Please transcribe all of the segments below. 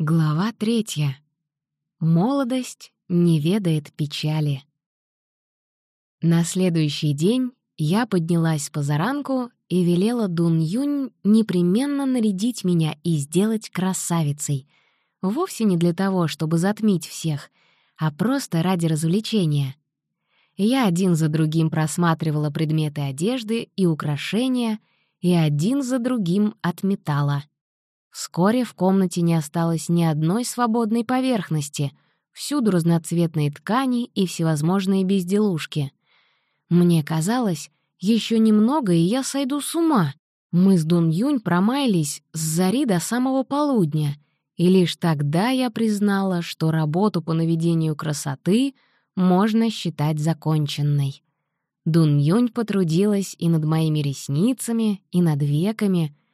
Глава третья. Молодость не ведает печали. На следующий день я поднялась позаранку и велела Дун Юнь непременно нарядить меня и сделать красавицей. Вовсе не для того, чтобы затмить всех, а просто ради развлечения. Я один за другим просматривала предметы одежды и украшения, и один за другим отметала — Вскоре в комнате не осталось ни одной свободной поверхности, всюду разноцветные ткани и всевозможные безделушки. Мне казалось, еще немного, и я сойду с ума. Мы с Дун Юнь промаялись с зари до самого полудня, и лишь тогда я признала, что работу по наведению красоты можно считать законченной. Дун Юнь потрудилась и над моими ресницами, и над веками —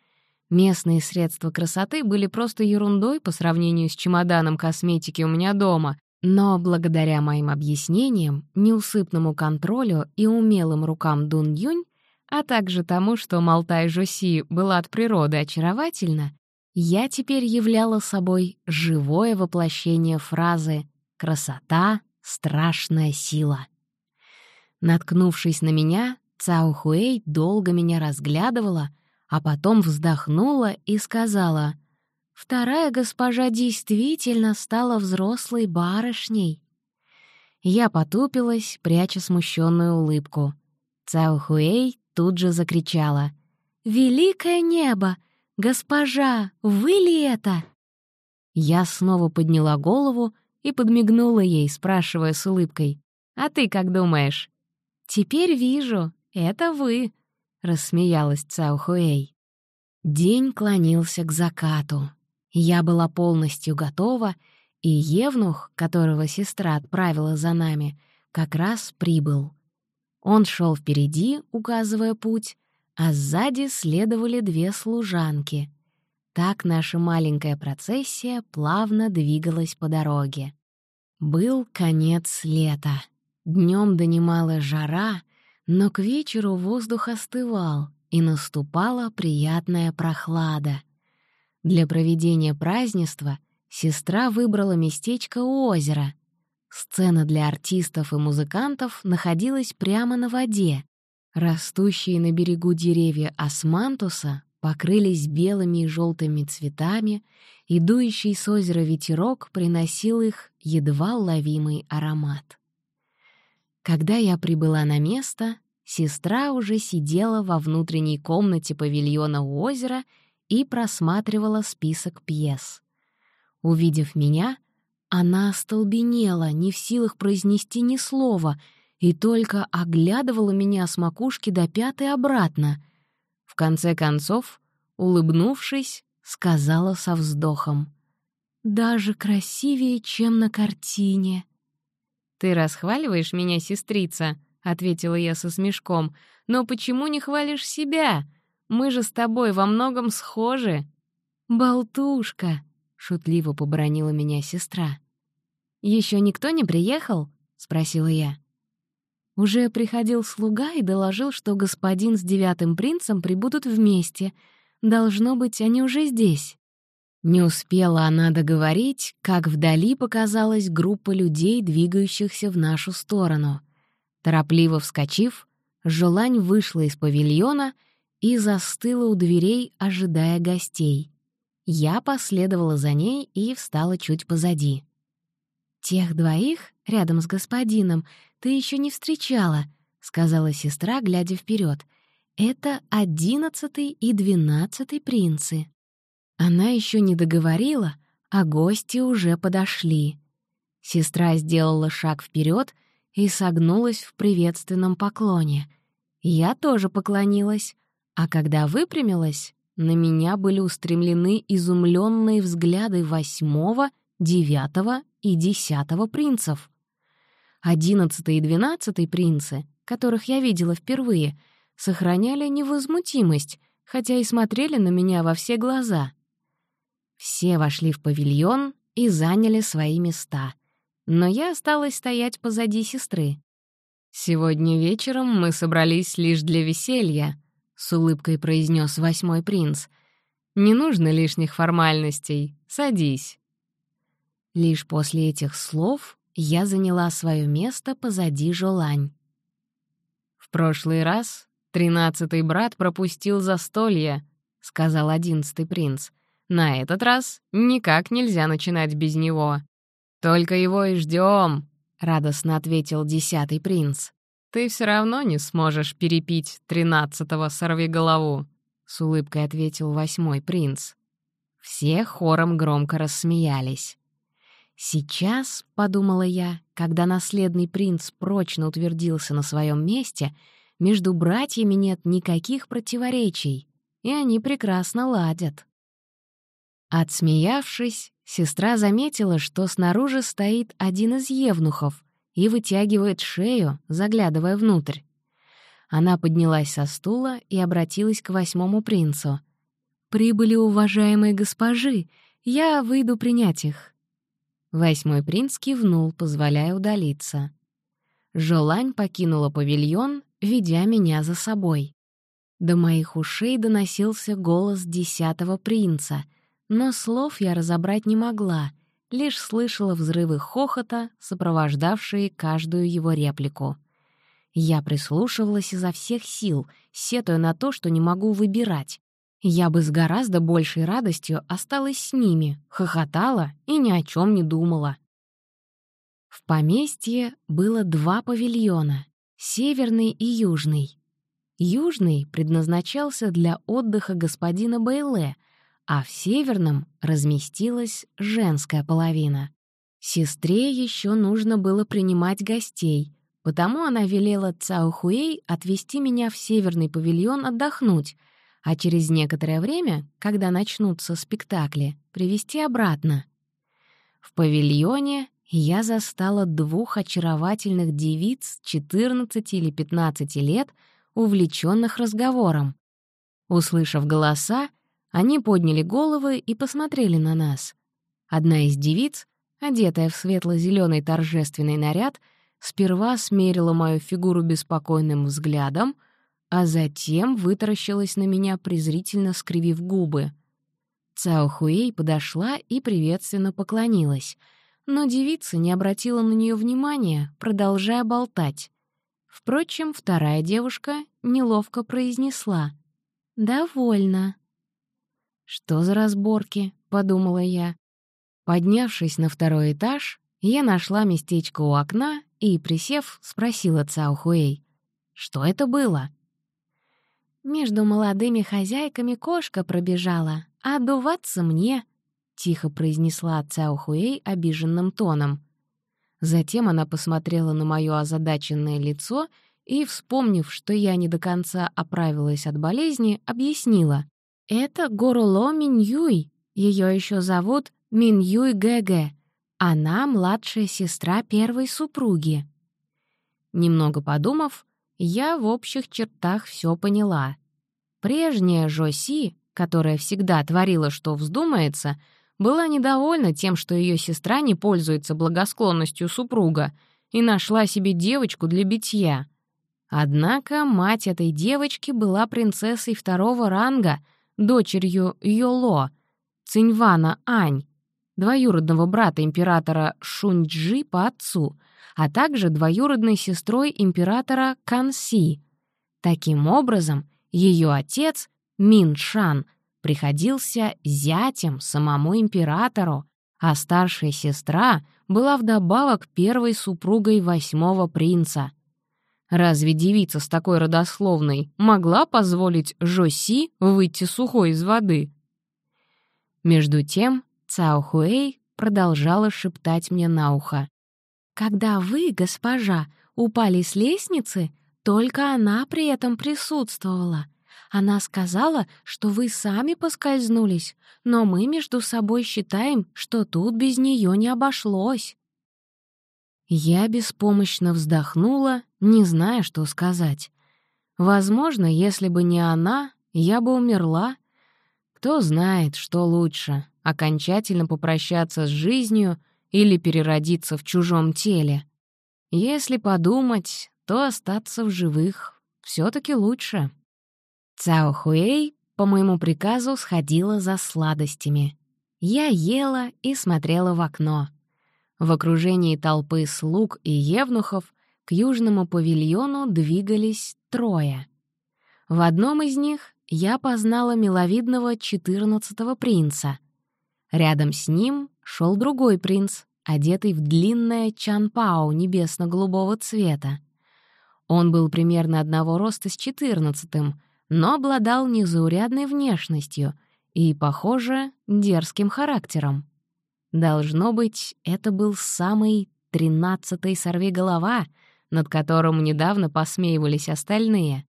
Местные средства красоты были просто ерундой по сравнению с чемоданом косметики у меня дома, но благодаря моим объяснениям, неусыпному контролю и умелым рукам Дун Юнь, а также тому, что Малтай Жоси была от природы очаровательна, я теперь являла собой живое воплощение фразы «красота — страшная сила». Наткнувшись на меня, Цао Хуэй долго меня разглядывала — а потом вздохнула и сказала, «Вторая госпожа действительно стала взрослой барышней». Я потупилась, пряча смущенную улыбку. Цао Хуэй тут же закричала, «Великое небо! Госпожа, вы ли это?» Я снова подняла голову и подмигнула ей, спрашивая с улыбкой, «А ты как думаешь?» «Теперь вижу, это вы», рассмеялась Цао Хуэй. День клонился к закату. Я была полностью готова, и Евнух, которого сестра отправила за нами, как раз прибыл. Он шел впереди, указывая путь, а сзади следовали две служанки. Так наша маленькая процессия плавно двигалась по дороге. Был конец лета. Днем донимала жара — но к вечеру воздух остывал, и наступала приятная прохлада. Для проведения празднества сестра выбрала местечко у озера. Сцена для артистов и музыкантов находилась прямо на воде. Растущие на берегу деревья османтуса покрылись белыми и желтыми цветами, и дующий с озера ветерок приносил их едва уловимый аромат. Когда я прибыла на место, сестра уже сидела во внутренней комнате павильона у озера и просматривала список пьес. Увидев меня, она остолбенела, не в силах произнести ни слова, и только оглядывала меня с макушки до пят и обратно. В конце концов, улыбнувшись, сказала со вздохом. «Даже красивее, чем на картине». «Ты расхваливаешь меня, сестрица?» — ответила я со смешком. «Но почему не хвалишь себя? Мы же с тобой во многом схожи». «Болтушка!» — шутливо побронила меня сестра. Еще никто не приехал?» — спросила я. Уже приходил слуга и доложил, что господин с девятым принцем прибудут вместе. Должно быть, они уже здесь. Не успела она договорить, как вдали показалась группа людей, двигающихся в нашу сторону. Торопливо вскочив, Желань вышла из павильона и застыла у дверей, ожидая гостей. Я последовала за ней и встала чуть позади. «Тех двоих, рядом с господином, ты еще не встречала», — сказала сестра, глядя вперед. «Это одиннадцатый и двенадцатый принцы». Она еще не договорила, а гости уже подошли. Сестра сделала шаг вперед и согнулась в приветственном поклоне. Я тоже поклонилась, а когда выпрямилась, на меня были устремлены изумленные взгляды восьмого, девятого и десятого принцев. Одиннадцатый и двенадцатый принцы, которых я видела впервые, сохраняли невозмутимость, хотя и смотрели на меня во все глаза — все вошли в павильон и заняли свои места, но я осталась стоять позади сестры. «Сегодня вечером мы собрались лишь для веселья», — с улыбкой произнес восьмой принц. «Не нужно лишних формальностей. Садись. Лишь после этих слов я заняла свое место позади Жолань. «В прошлый раз тринадцатый брат пропустил застолье», — сказал одиннадцатый принц. «На этот раз никак нельзя начинать без него. Только его и ждем, радостно ответил десятый принц. «Ты все равно не сможешь перепить тринадцатого сорвиголову», — с улыбкой ответил восьмой принц. Все хором громко рассмеялись. «Сейчас», — подумала я, когда наследный принц прочно утвердился на своем месте, между братьями нет никаких противоречий, и они прекрасно ладят. Отсмеявшись, сестра заметила, что снаружи стоит один из евнухов и вытягивает шею, заглядывая внутрь. Она поднялась со стула и обратилась к восьмому принцу. «Прибыли уважаемые госпожи, я выйду принять их». Восьмой принц кивнул, позволяя удалиться. Жолань покинула павильон, ведя меня за собой. До моих ушей доносился голос десятого принца, но слов я разобрать не могла, лишь слышала взрывы хохота, сопровождавшие каждую его реплику. Я прислушивалась изо всех сил, сетуя на то, что не могу выбирать, я бы с гораздо большей радостью осталась с ними, хохотала и ни о чем не думала. В поместье было два павильона — северный и южный. Южный предназначался для отдыха господина Бейле, а в северном разместилась женская половина. Сестре еще нужно было принимать гостей, потому она велела Цаохуэй отвезти меня в северный павильон отдохнуть — а через некоторое время, когда начнутся спектакли, привести обратно. В павильоне я застала двух очаровательных девиц 14 или 15 лет, увлеченных разговором. Услышав голоса, они подняли головы и посмотрели на нас. Одна из девиц, одетая в светло зеленый торжественный наряд, сперва смерила мою фигуру беспокойным взглядом — а затем вытаращилась на меня, презрительно скривив губы. Цао Хуэй подошла и приветственно поклонилась, но девица не обратила на нее внимания, продолжая болтать. Впрочем, вторая девушка неловко произнесла «Довольно». «Что за разборки?» — подумала я. Поднявшись на второй этаж, я нашла местечко у окна и, присев, спросила Цао Хуэй, «Что это было?» Между молодыми хозяйками кошка пробежала, а дуваться мне, — тихо произнесла Цао Хуэй обиженным тоном. Затем она посмотрела на моё озадаченное лицо и, вспомнив, что я не до конца оправилась от болезни, объяснила. «Это Горуло Миньюй, её ещё зовут Миньюй Гэгэ. Она младшая сестра первой супруги». Немного подумав, я в общих чертах все поняла. Прежняя Жоси, которая всегда творила, что вздумается, была недовольна тем, что ее сестра не пользуется благосклонностью супруга и нашла себе девочку для битья. Однако мать этой девочки была принцессой второго ранга, дочерью Йоло, Циньвана Ань, двоюродного брата императора Шуньчжи по отцу — а также двоюродной сестрой императора Канси. Таким образом, ее отец, Мин Шан, приходился зятем самому императору, а старшая сестра была вдобавок первой супругой восьмого принца. Разве девица с такой родословной могла позволить Жоси выйти сухой из воды? Между тем Цао Хуэй продолжала шептать мне на ухо. Когда вы, госпожа, упали с лестницы, только она при этом присутствовала. Она сказала, что вы сами поскользнулись, но мы между собой считаем, что тут без нее не обошлось». Я беспомощно вздохнула, не зная, что сказать. Возможно, если бы не она, я бы умерла. Кто знает, что лучше — окончательно попрощаться с жизнью — или переродиться в чужом теле. Если подумать, то остаться в живых все таки лучше. Цао Хуэй по моему приказу сходила за сладостями. Я ела и смотрела в окно. В окружении толпы слуг и евнухов к южному павильону двигались трое. В одном из них я познала миловидного четырнадцатого принца. Рядом с ним шел другой принц, одетый в длинное чанпао небесно-голубого цвета. Он был примерно одного роста с четырнадцатым, но обладал незаурядной внешностью и, похоже, дерзким характером. Должно быть, это был самый тринадцатый сорвиголова, над которым недавно посмеивались остальные.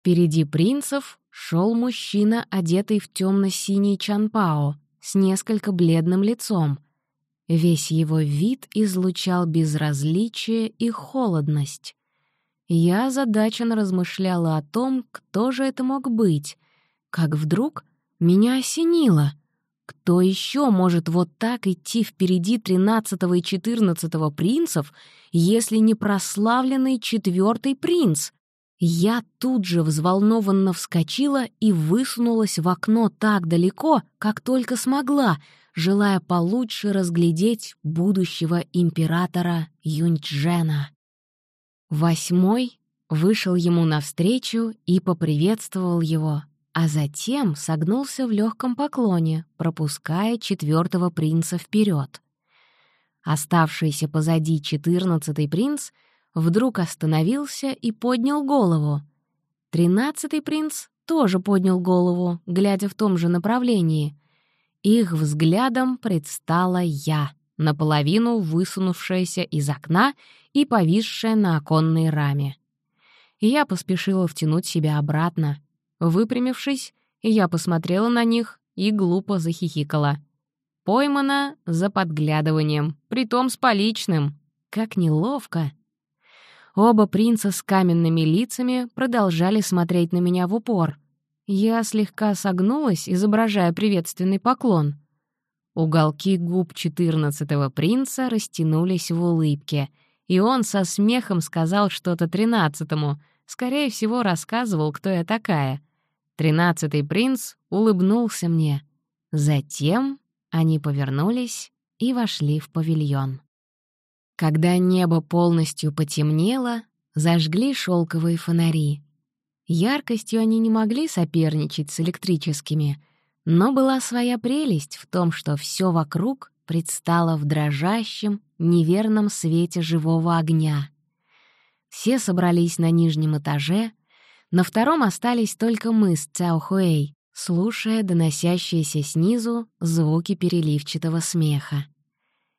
Впереди принцев шел мужчина, одетый в темно-синий чанпао, с несколько бледным лицом. Весь его вид излучал безразличие и холодность. Я озадаченно размышляла о том, кто же это мог быть, как вдруг меня осенило. Кто еще может вот так идти впереди тринадцатого и четырнадцатого принцев, если не прославленный четвертый принц? Я тут же взволнованно вскочила и высунулась в окно так далеко, как только смогла, желая получше разглядеть будущего императора Юньчжена. Восьмой вышел ему навстречу и поприветствовал его, а затем согнулся в легком поклоне, пропуская четвертого принца вперед. Оставшийся позади четырнадцатый принц вдруг остановился и поднял голову. Тринадцатый принц тоже поднял голову, глядя в том же направлении. Их взглядом предстала я, наполовину высунувшаяся из окна и повисшая на оконной раме. Я поспешила втянуть себя обратно. Выпрямившись, я посмотрела на них и глупо захихикала. Поймана за подглядыванием, притом с поличным. Как неловко. Оба принца с каменными лицами продолжали смотреть на меня в упор. Я слегка согнулась, изображая приветственный поклон. Уголки губ четырнадцатого принца растянулись в улыбке — и он со смехом сказал что-то тринадцатому, скорее всего, рассказывал, кто я такая. Тринадцатый принц улыбнулся мне. Затем они повернулись и вошли в павильон. Когда небо полностью потемнело, зажгли шелковые фонари. Яркостью они не могли соперничать с электрическими, но была своя прелесть в том, что все вокруг предстала в дрожащем, неверном свете живого огня. Все собрались на нижнем этаже, на втором остались только мы с Цяохуэй, слушая доносящиеся снизу звуки переливчатого смеха.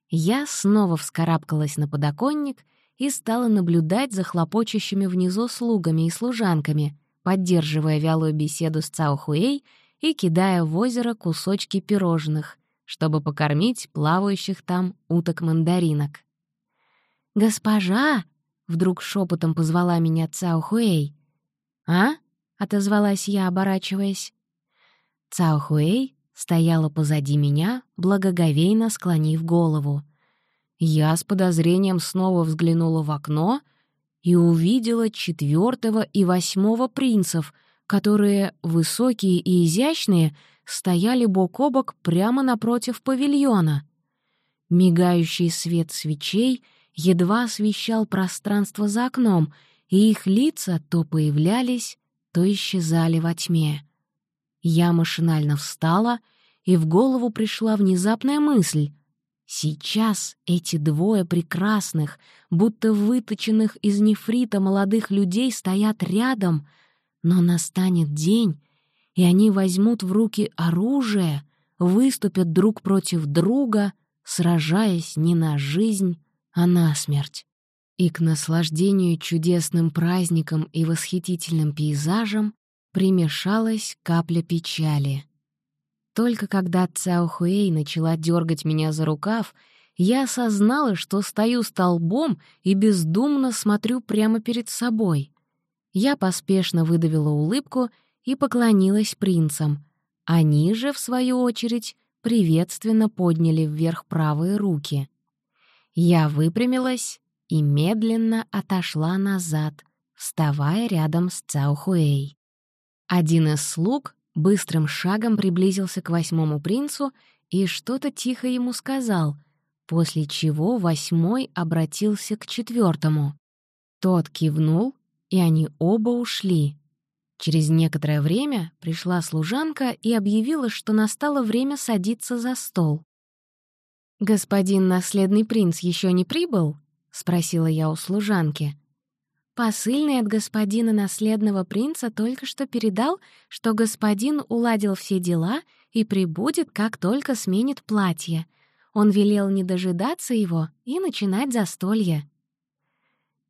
Я снова вскарабкалась на подоконник и стала наблюдать за хлопочущими внизу слугами и служанками, поддерживая вялую беседу с Цаохуэй и кидая в озеро кусочки пирожных, чтобы покормить плавающих там уток-мандаринок. «Госпожа!» — вдруг шепотом позвала меня Цао Хуэй. «А?» — отозвалась я, оборачиваясь. Цао Хуэй стояла позади меня, благоговейно склонив голову. Я с подозрением снова взглянула в окно и увидела четвертого и восьмого принцев, которые, высокие и изящные, стояли бок о бок прямо напротив павильона. Мигающий свет свечей едва освещал пространство за окном, и их лица то появлялись, то исчезали во тьме. Я машинально встала, и в голову пришла внезапная мысль. Сейчас эти двое прекрасных, будто выточенных из нефрита молодых людей стоят рядом, но настанет день, и они возьмут в руки оружие, выступят друг против друга, сражаясь не на жизнь, а на смерть. И к наслаждению чудесным праздником и восхитительным пейзажем примешалась капля печали. Только когда Цао Хуэй начала дергать меня за рукав, я осознала, что стою столбом и бездумно смотрю прямо перед собой. Я поспешно выдавила улыбку — и поклонилась принцам. Они же, в свою очередь, приветственно подняли вверх правые руки. Я выпрямилась и медленно отошла назад, вставая рядом с Цаохуэй. Один из слуг быстрым шагом приблизился к восьмому принцу и что-то тихо ему сказал. после чего восьмой обратился к четвертому. Тот кивнул, и они оба ушли. Через некоторое время пришла служанка и объявила, что настало время садиться за стол. «Господин наследный принц еще не прибыл?» — спросила я у служанки. Посыльный от господина наследного принца только что передал, что господин уладил все дела и прибудет, как только сменит платье. Он велел не дожидаться его и начинать застолье.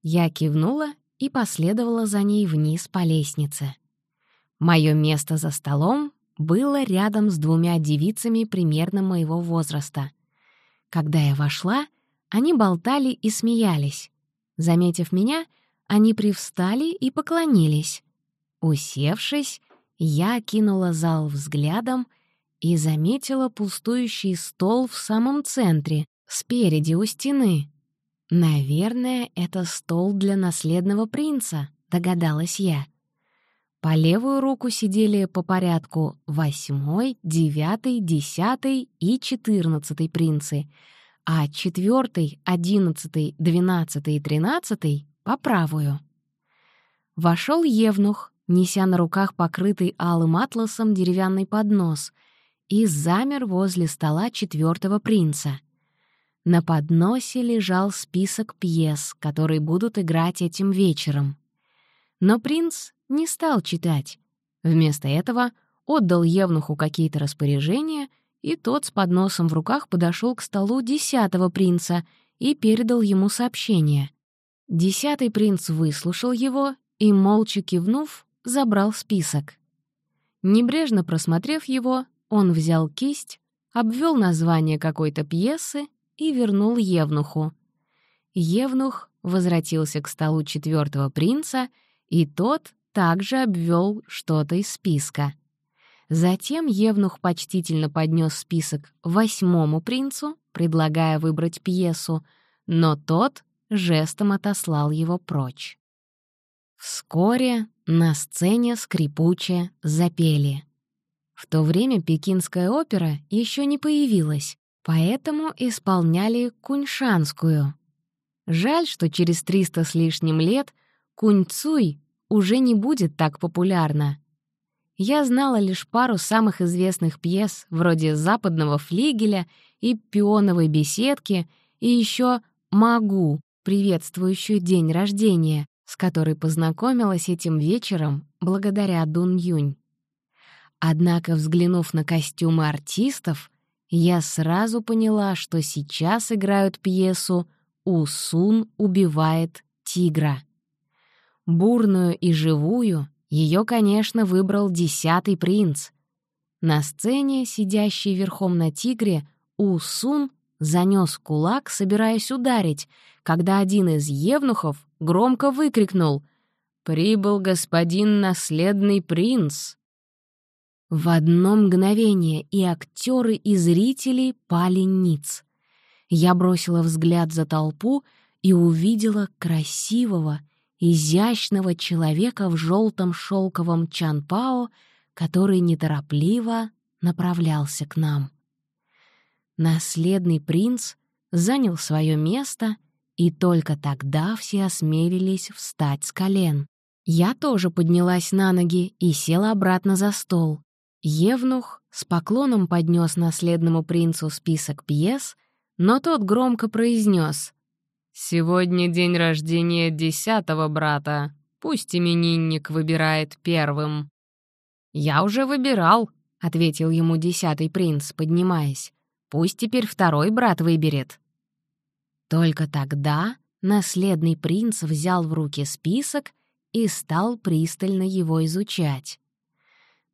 Я кивнула и последовала за ней вниз по лестнице. Мое место за столом было рядом с двумя девицами примерно моего возраста. Когда я вошла, они болтали и смеялись. Заметив меня, они привстали и поклонились. Усевшись, я кинула зал взглядом и заметила пустующий стол в самом центре, спереди у стены. «Наверное, это стол для наследного принца», — догадалась я. По левую руку сидели по порядку восьмой, девятый, десятый и четырнадцатый принцы, а четвертый, одиннадцатый, двенадцатый и тринадцатый по правую. Вошел Евнух, неся на руках покрытый алым атласом деревянный поднос, и замер возле стола четвертого принца. На подносе лежал список пьес, которые будут играть этим вечером. Но принц не стал читать. Вместо этого отдал Евнуху какие-то распоряжения, и тот с подносом в руках подошел к столу десятого принца и передал ему сообщение. Десятый принц выслушал его и, молча кивнув, забрал список. Небрежно просмотрев его, он взял кисть, обвел название какой-то пьесы и вернул Евнуху. Евнух возвратился к столу четвертого принца, и тот также обвел что-то из списка. Затем Евнух почтительно поднес список восьмому принцу, предлагая выбрать пьесу, но тот жестом отослал его прочь. Вскоре на сцене скрипуче запели. В то время пекинская опера еще не появилась, поэтому исполняли куньшанскую. Жаль, что через триста с лишним лет куньцуй уже не будет так популярна. Я знала лишь пару самых известных пьес, вроде «Западного флигеля» и «Пионовой беседки», и еще «Могу», приветствующую день рождения, с которой познакомилась этим вечером благодаря Дун Юнь. Однако, взглянув на костюмы артистов, я сразу поняла, что сейчас играют пьесу «Усун убивает тигра». Бурную и живую ее, конечно, выбрал десятый принц. На сцене, сидящий верхом на тигре, Усун занёс кулак, собираясь ударить, когда один из евнухов громко выкрикнул «Прибыл господин наследный принц!». В одно мгновение и актеры, и зрители пали ниц. Я бросила взгляд за толпу и увидела красивого, изящного человека в желтом шелковом чанпао, который неторопливо направлялся к нам. Наследный принц занял свое место, и только тогда все осмелились встать с колен. Я тоже поднялась на ноги и села обратно за стол. Евнух с поклоном поднес наследному принцу список пьес, но тот громко произнес: «Сегодня день рождения десятого брата. Пусть именинник выбирает первым». «Я уже выбирал», — ответил ему десятый принц, поднимаясь. Пусть теперь второй брат выберет». Только тогда наследный принц взял в руки список и стал пристально его изучать.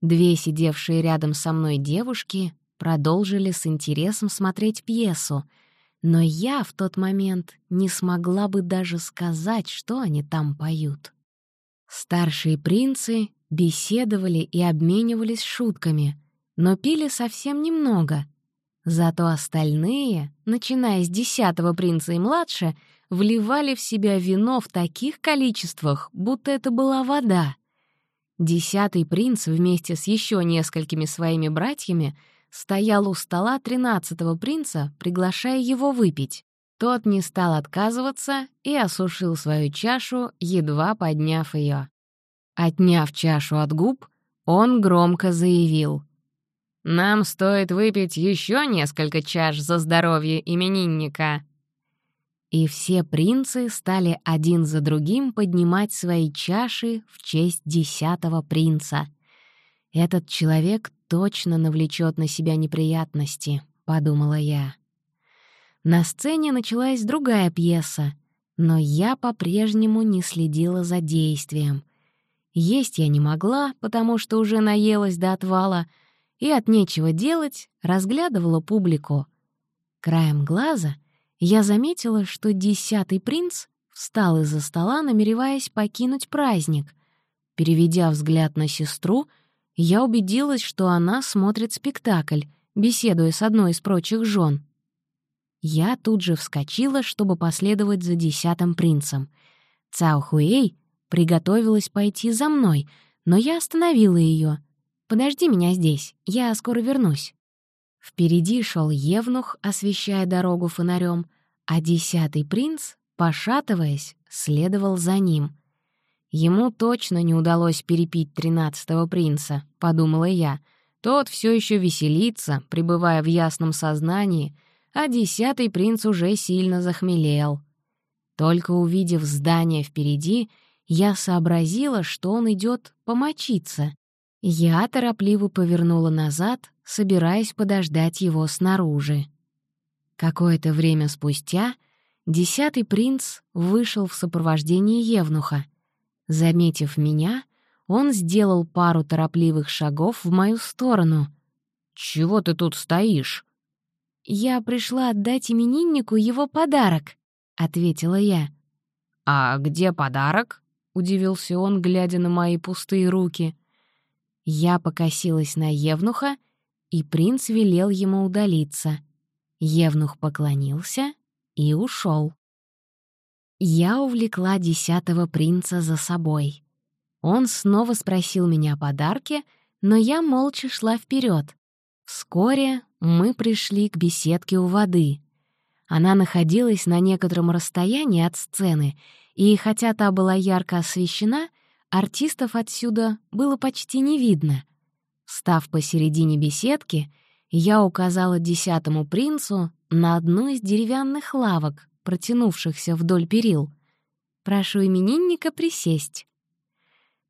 Две сидевшие рядом со мной девушки продолжили с интересом смотреть пьесу, но я в тот момент не смогла бы даже сказать, что они там поют. Старшие принцы беседовали и обменивались шутками, но пили совсем немного, Зато остальные, начиная с десятого принца и младше, вливали в себя вино в таких количествах, будто это была вода. Десятый принц вместе с еще несколькими своими братьями стоял у стола тринадцатого принца, приглашая его выпить. Тот не стал отказываться и осушил свою чашу, едва подняв ее. Отняв чашу от губ, он громко заявил. «Нам стоит выпить еще несколько чаш за здоровье именинника». И все принцы стали один за другим поднимать свои чаши в честь десятого принца. Этот человек точно навлечет на себя неприятности, подумала я. На сцене началась другая пьеса, но я по-прежнему не следила за действием. Есть я не могла, потому что уже наелась до отвала, и от нечего делать разглядывала публику. Краем глаза я заметила, что десятый принц встал из-за стола, намереваясь покинуть праздник. Переведя взгляд на сестру, я убедилась, что она смотрит спектакль, беседуя с одной из прочих жен. Я тут же вскочила, чтобы последовать за десятым принцем. Цао Хуэй приготовилась пойти за мной, но я остановила ее. «Подожди меня здесь, я скоро вернусь». Впереди шел Евнух, освещая дорогу фонарем, а десятый принц, пошатываясь, следовал за ним. Ему точно не удалось перепить тринадцатого принца, подумала я. Тот все еще веселится, пребывая в ясном сознании, а десятый принц уже сильно захмелел. Только увидев здание впереди, я сообразила, что он идет помочиться. Я торопливо повернула назад, собираясь подождать его снаружи. Какое-то время спустя десятый принц вышел в сопровождении Евнуха. Заметив меня, он сделал пару торопливых шагов в мою сторону. «Чего ты тут стоишь?» «Я пришла отдать имениннику его подарок», — ответила я. «А где подарок?» — удивился он, глядя на мои пустые руки. Я покосилась на Евнуха и принц велел ему удалиться. Евнух поклонился и ушел. Я увлекла десятого принца за собой. Он снова спросил меня о подарке, но я молча шла вперед. Вскоре мы пришли к беседке у воды. Она находилась на некотором расстоянии от сцены, и хотя та была ярко освещена, артистов отсюда было почти не видно — Став посередине беседки, я указала десятому принцу на одну из деревянных лавок, протянувшихся вдоль перил. «Прошу именинника присесть».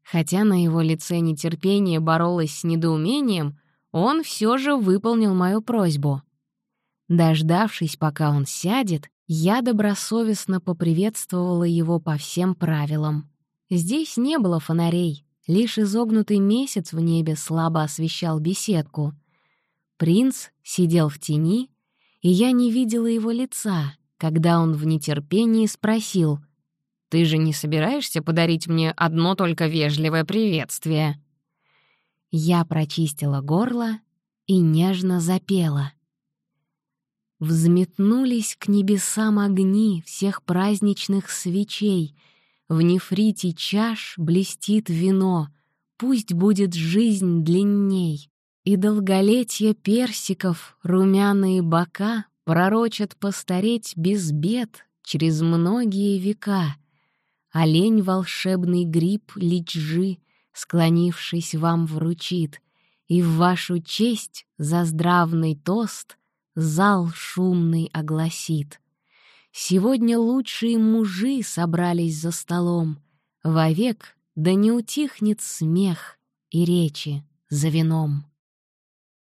Хотя на его лице нетерпение боролось с недоумением, он все же выполнил мою просьбу. Дождавшись, пока он сядет, я добросовестно поприветствовала его по всем правилам. Здесь не было фонарей, Лишь изогнутый месяц в небе слабо освещал беседку. Принц сидел в тени, и я не видела его лица, когда он в нетерпении спросил, «Ты же не собираешься подарить мне одно только вежливое приветствие?» Я прочистила горло и нежно запела. Взметнулись к небесам огни всех праздничных свечей — в нефрите чаш блестит вино, Пусть будет жизнь длинней, И долголетие персиков румяные бока Пророчат постареть без бед Через многие века. Олень волшебный гриб личжи, Склонившись вам вручит, И в вашу честь за здравный тост Зал шумный огласит. Сегодня лучшие мужи собрались за столом. Вовек да не утихнет смех и речи за вином.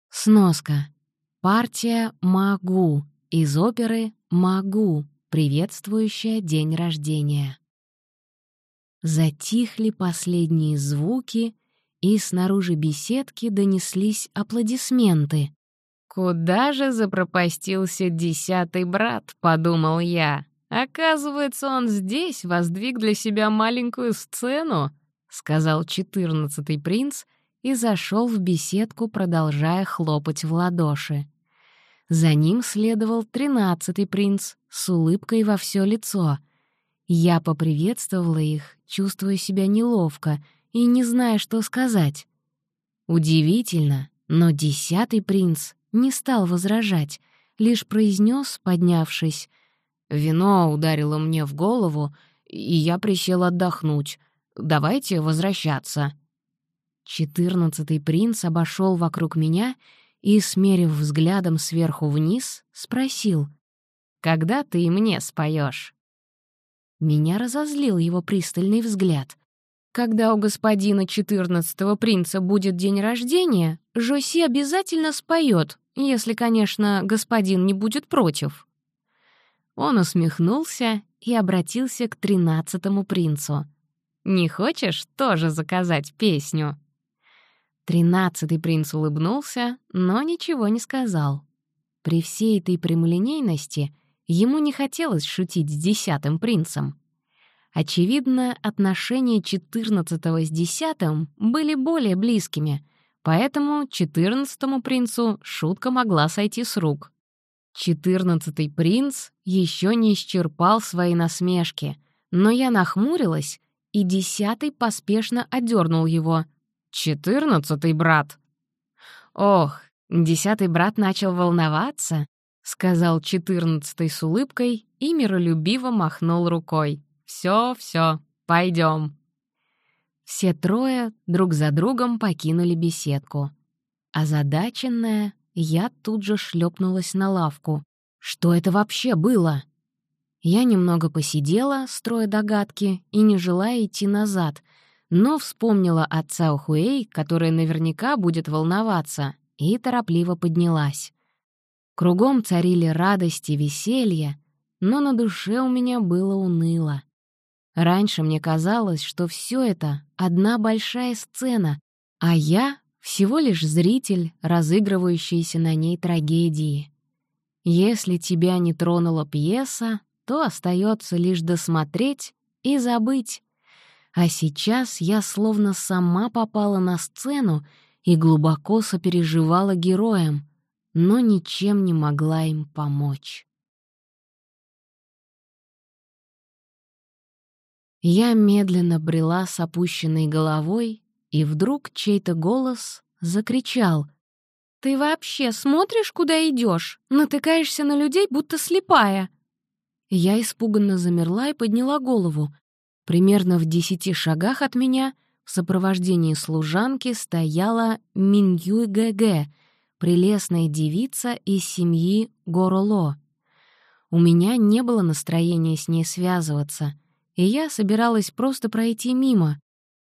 Сноска. Партия «Могу» из оперы «Могу», приветствующая день рождения. Затихли последние звуки, и снаружи беседки донеслись аплодисменты. «Куда же запропастился десятый брат?» — подумал я. «Оказывается, он здесь воздвиг для себя маленькую сцену», — сказал четырнадцатый принц и зашел в беседку, продолжая хлопать в ладоши. За ним следовал тринадцатый принц с улыбкой во все лицо. Я поприветствовала их, чувствуя себя неловко и не зная, что сказать. Удивительно, но десятый принц не стал возражать, лишь произнес, поднявшись, «Вино ударило мне в голову, и я присел отдохнуть. Давайте возвращаться». Четырнадцатый принц обошел вокруг меня и, смерив взглядом сверху вниз, спросил, «Когда ты мне споешь? Меня разозлил его пристальный взгляд. Когда у господина четырнадцатого принца будет день рождения, Жоси обязательно споет, если, конечно, господин не будет против. Он усмехнулся и обратился к тринадцатому принцу. «Не хочешь тоже заказать песню?» Тринадцатый принц улыбнулся, но ничего не сказал. При всей этой прямолинейности ему не хотелось шутить с десятым принцем. Очевидно, отношения четырнадцатого с десятым были более близкими, поэтому четырнадцатому принцу шутка могла сойти с рук. Четырнадцатый принц еще не исчерпал свои насмешки, но я нахмурилась, и десятый поспешно одернул его — «Четырнадцатый брат». «Ох, десятый брат начал волноваться», — сказал четырнадцатый с улыбкой и миролюбиво махнул рукой. «Всё, всё, пойдём». Все трое друг за другом покинули беседку. Озадаченная, я тут же шлепнулась на лавку. Что это вообще было? Я немного посидела, строя догадки, и не желая идти назад — но вспомнила отца Ухуэй, которая наверняка будет волноваться, и торопливо поднялась. Кругом царили радость и веселье, но на душе у меня было уныло. Раньше мне казалось, что все это — одна большая сцена, а я — всего лишь зритель, разыгрывающийся на ней трагедии. Если тебя не тронула пьеса, то остается лишь досмотреть и забыть. А сейчас я словно сама попала на сцену и глубоко сопереживала героям, но ничем не могла им помочь. Я медленно брела с опущенной головой, и вдруг чей-то голос закричал. «Ты вообще смотришь, куда идешь? Натыкаешься на людей, будто слепая!» Я испуганно замерла и подняла голову. Примерно в десяти шагах от меня в сопровождении служанки стояла Миньюй Гэ, прелестная девица из семьи Гороло. У меня не было настроения с ней связываться, и я собиралась просто пройти мимо.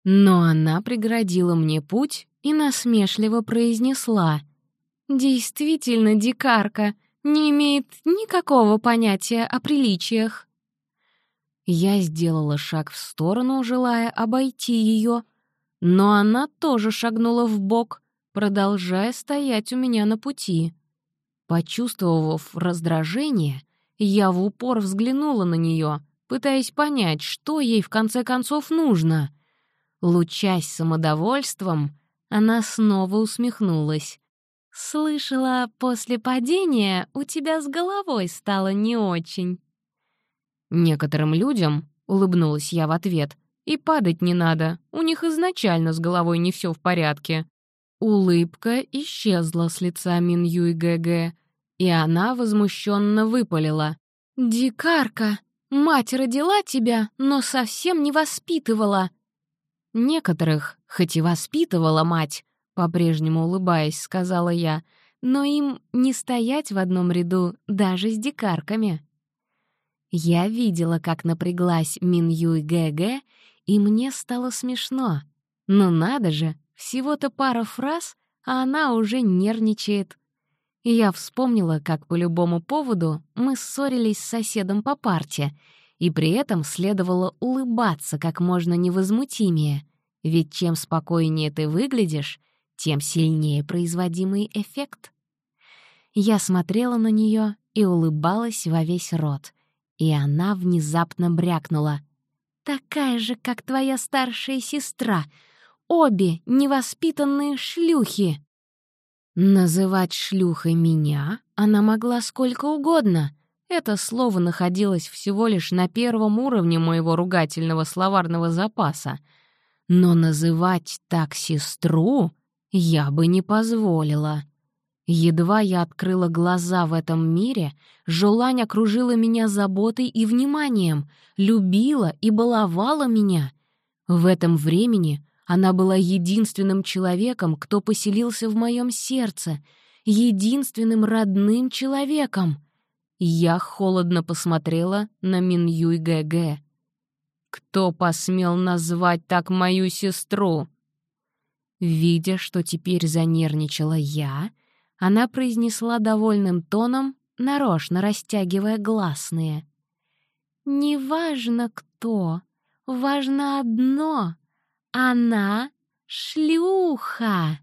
Но она преградила мне путь и насмешливо произнесла. «Действительно, дикарка, не имеет никакого понятия о приличиях». Я сделала шаг в сторону, желая обойти ее, но она тоже шагнула в бок, продолжая стоять у меня на пути. Почувствовав раздражение, я в упор взглянула на нее, пытаясь понять, что ей в конце концов нужно. Лучась самодовольством, она снова усмехнулась. «Слышала, после падения у тебя с головой стало не очень». «Некоторым людям», — улыбнулась я в ответ, «и падать не надо, у них изначально с головой не все в порядке». Улыбка исчезла с лица Мин Юй ГГ, и она возмущенно выпалила. «Дикарка! Мать родила тебя, но совсем не воспитывала!» «Некоторых, хоть и воспитывала мать», — по-прежнему улыбаясь, сказала я, «но им не стоять в одном ряду даже с дикарками». Я видела, как напряглась Мин Юй ГГ, и мне стало смешно. Ну надо же, всего-то пара фраз, а она уже нервничает. И я вспомнила, как по любому поводу мы ссорились с соседом по парте, и при этом следовало улыбаться как можно невозмутимее, ведь чем спокойнее ты выглядишь, тем сильнее производимый эффект. Я смотрела на нее и улыбалась во весь рот — и она внезапно брякнула. «Такая же, как твоя старшая сестра. Обе невоспитанные шлюхи». Называть шлюхой меня она могла сколько угодно. Это слово находилось всего лишь на первом уровне моего ругательного словарного запаса. Но называть так сестру я бы не позволила. Едва я открыла глаза в этом мире, Жолань окружила меня заботой и вниманием, любила и баловала меня. В этом времени она была единственным человеком, кто поселился в моем сердце, единственным родным человеком. Я холодно посмотрела на Минюй ГГ. «Кто посмел назвать так мою сестру?» Видя, что теперь занервничала я, — она произнесла довольным тоном, нарочно растягивая гласные. «Неважно кто, важно одно — она шлюха!»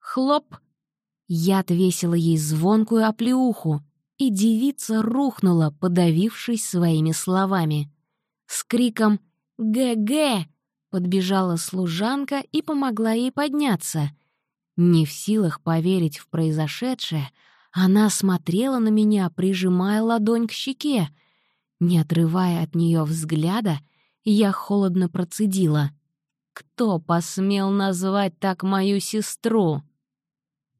Хлоп! Я отвесила ей звонкую оплеуху, и девица рухнула, подавившись своими словами. С криком «Г-г!» подбежала служанка и помогла ей подняться. Не в силах поверить в произошедшее, она смотрела на меня, прижимая ладонь к щеке. Не отрывая от нее взгляда, я холодно процедила. «Кто посмел назвать так мою сестру?»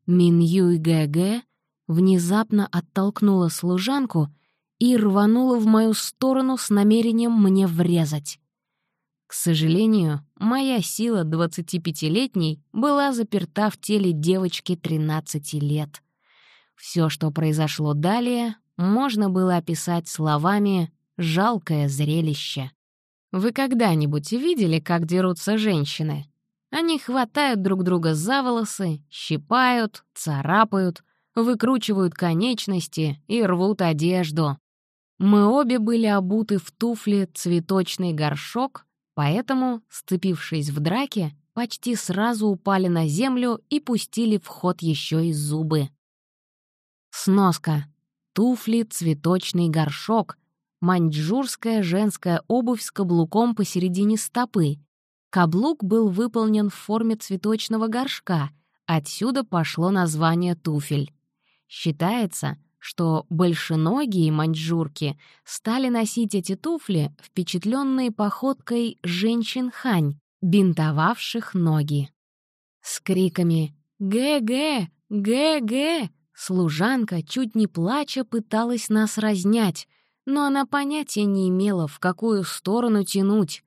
Минюй ГГ внезапно оттолкнула служанку и рванула в мою сторону с намерением мне врезать. К сожалению, моя сила 25-летней была заперта в теле девочки 13 лет. Все, что произошло далее, можно было описать словами «жалкое зрелище». Вы когда-нибудь видели, как дерутся женщины? Они хватают друг друга за волосы, щипают, царапают, выкручивают конечности и рвут одежду. Мы обе были обуты в туфли цветочный горшок Поэтому, сцепившись в драке, почти сразу упали на землю и пустили в ход еще и зубы. Сноска. Туфли, цветочный горшок, маньчжурская женская обувь с каблуком посередине стопы. Каблук был выполнен в форме цветочного горшка, отсюда пошло название туфель. Считается, что большеногие маньчжурки стали носить эти туфли, впечатленные походкой женщин-хань, бинтовавших ноги. С криками «Гэ-гэ! Гэ-гэ!» служанка, чуть не плача, пыталась нас разнять, но она понятия не имела, в какую сторону тянуть.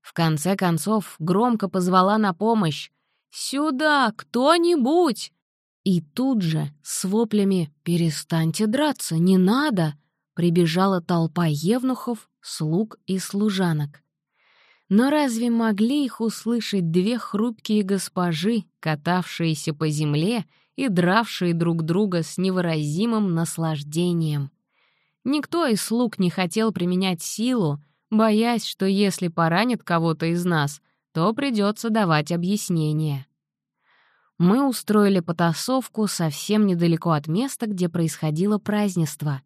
В конце концов громко позвала на помощь. «Сюда, кто-нибудь!» И тут же с воплями «Перестаньте драться, не надо!» прибежала толпа евнухов, слуг и служанок. Но разве могли их услышать две хрупкие госпожи, катавшиеся по земле и дравшие друг друга с невыразимым наслаждением? Никто из слуг не хотел применять силу, боясь, что если поранит кого-то из нас, то придется давать объяснение мы устроили потасовку совсем недалеко от места, где происходило празднество.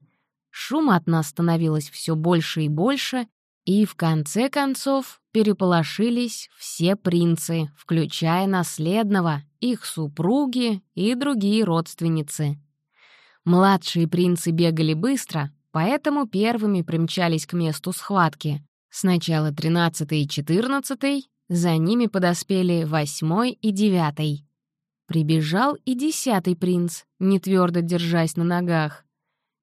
Шума от нас становилось все больше и больше, и в конце концов переполошились все принцы, включая наследного, их супруги и другие родственницы. Младшие принцы бегали быстро, поэтому первыми примчались к месту схватки. Сначала 13 и 14, за ними подоспели 8 и 9. Прибежал и десятый принц, не твердо держась на ногах.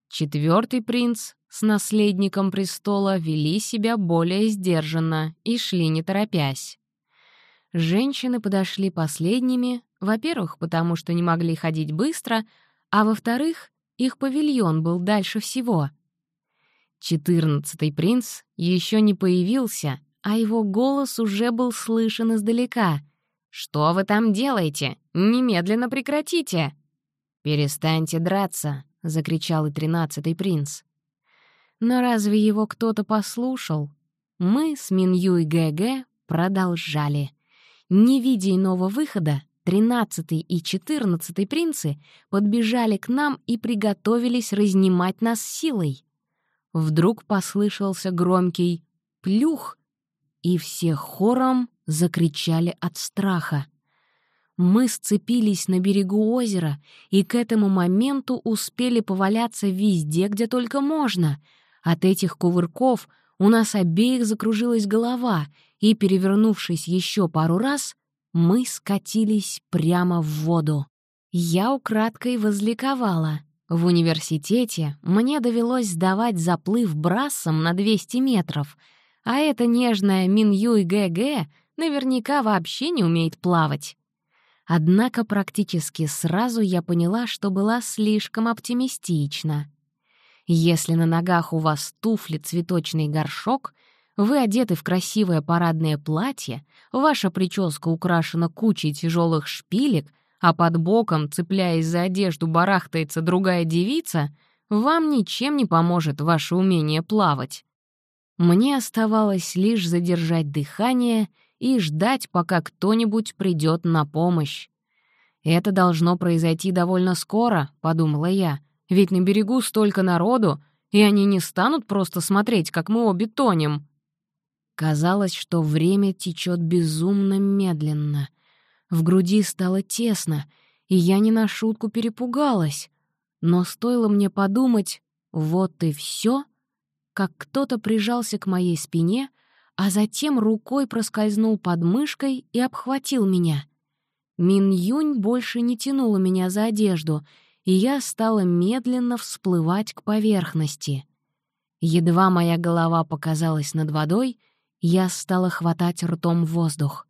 Четвертый принц с наследником престола вели себя более сдержанно и шли не торопясь. Женщины подошли последними, во-первых, потому что не могли ходить быстро, а во-вторых, их павильон был дальше всего. Четырнадцатый принц еще не появился, а его голос уже был слышен издалека — «Что вы там делаете? Немедленно прекратите!» «Перестаньте драться!» — закричал и тринадцатый принц. Но разве его кто-то послушал? Мы с Минью и ГГ продолжали. Не видя иного выхода, тринадцатый и четырнадцатый принцы подбежали к нам и приготовились разнимать нас силой. Вдруг послышался громкий «плюх», и все хором закричали от страха. Мы сцепились на берегу озера и к этому моменту успели поваляться везде, где только можно. От этих кувырков у нас обеих закружилась голова, и, перевернувшись еще пару раз, мы скатились прямо в воду. Я украдкой возликовала. В университете мне довелось сдавать заплыв брасом на 200 метров, а эта нежная Минюй ГГ наверняка вообще не умеет плавать. Однако практически сразу я поняла, что была слишком оптимистична. Если на ногах у вас туфли цветочный горшок, вы одеты в красивое парадное платье, ваша прическа украшена кучей тяжелых шпилек, а под боком, цепляясь за одежду, барахтается другая девица, вам ничем не поможет ваше умение плавать. Мне оставалось лишь задержать дыхание и ждать, пока кто-нибудь придет на помощь. «Это должно произойти довольно скоро», — подумала я, «ведь на берегу столько народу, и они не станут просто смотреть, как мы обе тонем». Казалось, что время течет безумно медленно. В груди стало тесно, и я не на шутку перепугалась. Но стоило мне подумать «вот и все, как кто-то прижался к моей спине, а затем рукой проскользнул под мышкой и обхватил меня. Мин Юнь больше не тянула меня за одежду, и я стала медленно всплывать к поверхности. Едва моя голова показалась над водой — я стала хватать ртом воздух.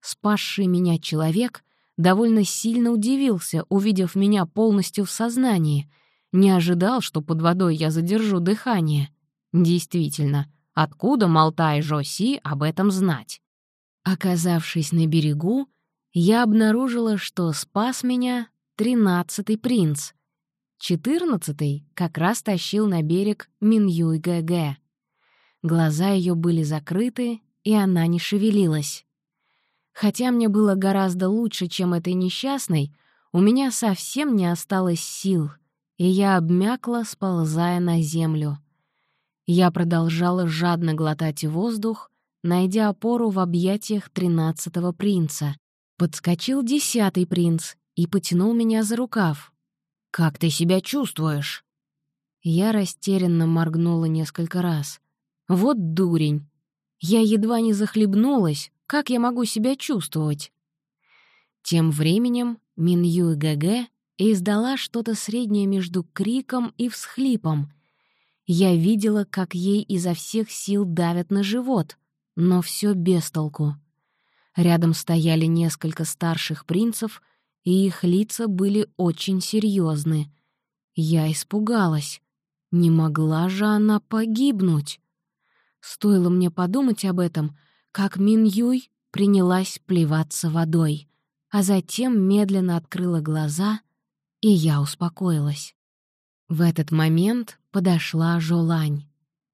Спасший меня человек довольно сильно удивился, увидев меня полностью в сознании. Не ожидал, что под водой я задержу дыхание. Действительно, откуда Малтай Жоси об этом знать? Оказавшись на берегу, я обнаружила, что спас меня тринадцатый принц. Четырнадцатый как раз тащил на берег Минюй ГГ. Глаза ее были закрыты, и она не шевелилась. Хотя мне было гораздо лучше, чем этой несчастной, у меня совсем не осталось сил, и я обмякла, сползая на землю. Я продолжала жадно глотать воздух, найдя опору в объятиях тринадцатого принца. Подскочил десятый принц и потянул меня за рукав. «Как ты себя чувствуешь?» Я растерянно моргнула несколько раз. Вот дурень. Я едва не захлебнулась. Как я могу себя чувствовать? Тем временем Мин Юй ГГ издала что-то среднее между криком и всхлипом. Я видела, как ей изо всех сил давят на живот, но все без толку. Рядом стояли несколько старших принцев, и их лица были очень серьезны. Я испугалась. Не могла же она погибнуть. Стоило мне подумать об этом, как Мин Юй принялась плеваться водой, а затем медленно открыла глаза, и я успокоилась. В этот момент подошла Жолань.